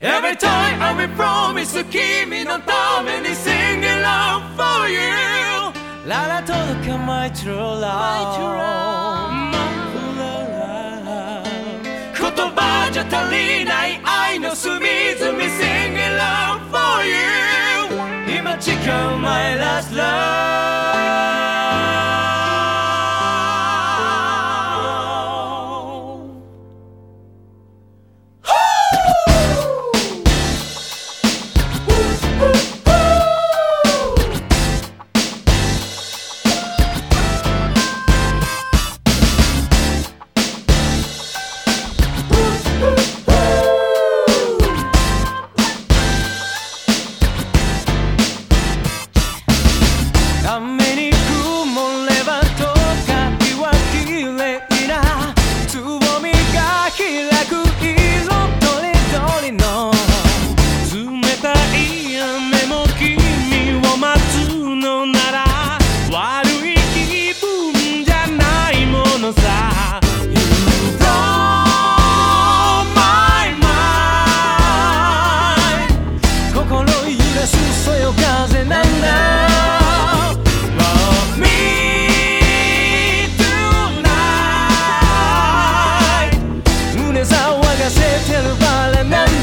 Every time I will promise 君のために sing it loud for you ララ届け my true love 言葉じゃ足りない愛の隅々 sing it loud for you 今誓う my last love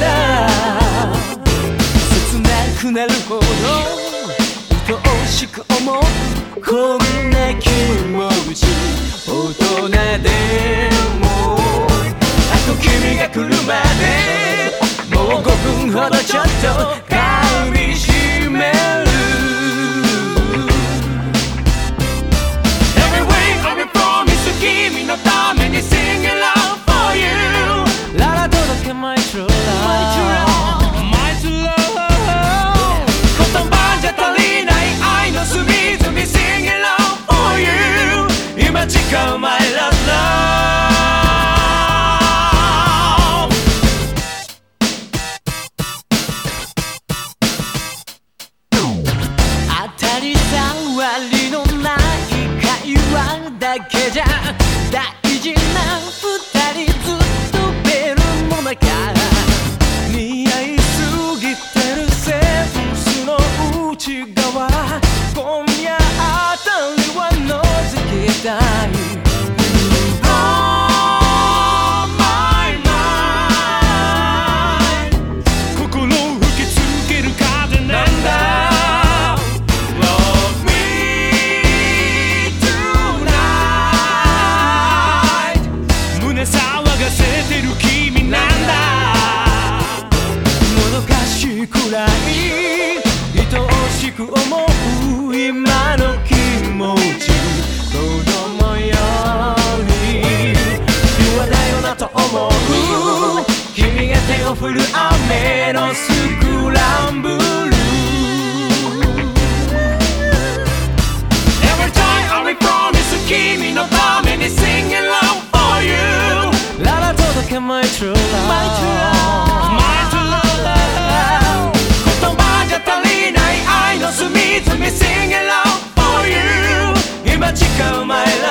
だ。切なくなるほど愛おしく思う。こんな気もけじゃ大事な二人ずっとベルの中。似合いすぎてるセンスの内側。しいくらい愛おしく思う今の気持ち子供よりピュアだよなと思う。君が手を振る雨のスクランブル。needs me sing along for you. Imagine my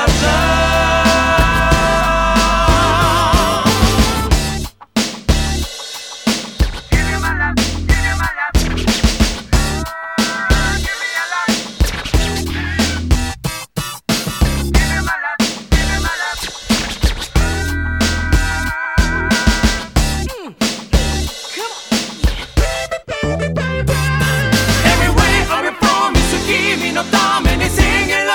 no tome ni sin